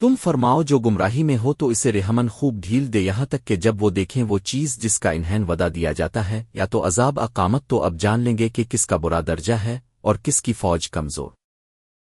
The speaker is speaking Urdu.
تم فرماؤ جو گمراہی میں ہو تو اسے رحمن خوب ڈھیل دے یہاں تک کہ جب وہ دیکھیں وہ چیز جس کا انہین ودا دیا جاتا ہے، یا تو عذاب، اقامت تو اب جان لیں گے کہ کس کا برا درجہ ہے اور کس کی فوج کمزور۔